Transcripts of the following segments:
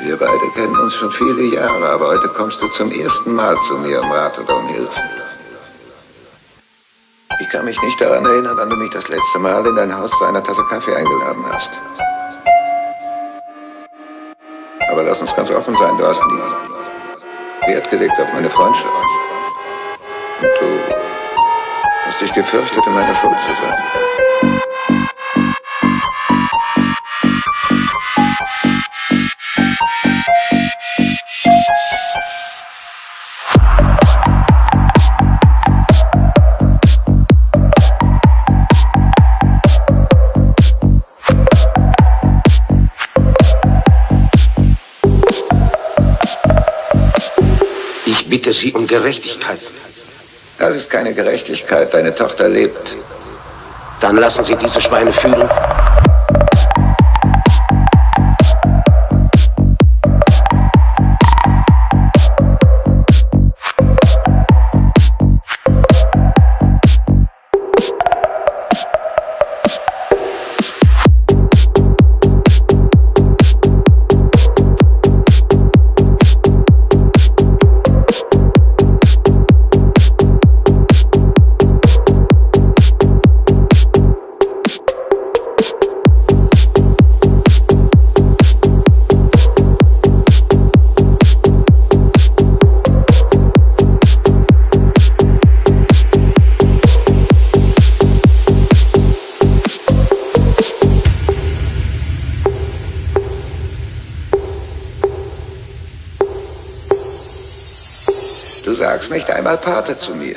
Wir beide kennen uns schon viele Jahre, aber heute kommst du zum ersten Mal zu mir um Rat oder um Hilfe. Ich kann mich nicht daran erinnern, wann du mich das letzte Mal in dein Haus zu einer Tasse Kaffee eingeladen hast. Aber lass uns ganz offen sein, du hast nie Wert gelegt auf meine Freundschaft. Und du hast dich gefürchtet, in meiner Schuld zu sein. Sie um Gerechtigkeit. Das ist keine Gerechtigkeit. Deine Tochter lebt. Dann lassen Sie diese Schweine fühlen. Einmal Pate zu mir.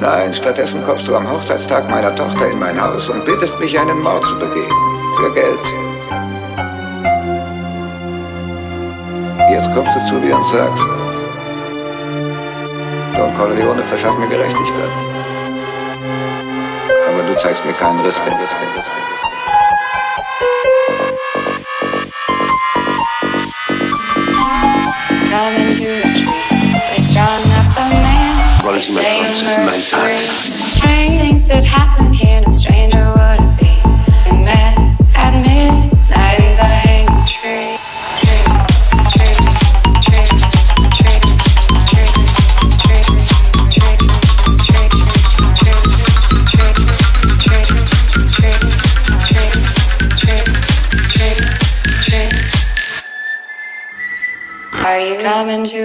Nein, stattdessen kommst du am Hochzeitstag meiner Tochter in mein Haus und bittest mich, einen Mord zu begehen. Für Geld. Jetzt kommst du zu mir und sagst, Don Corleone verschafft mir Gerechtigkeit. Aber du zeigst mir keinen Respekt. Respekt, Respekt. Strange things that happen here. into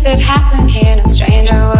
things that happen here, no stranger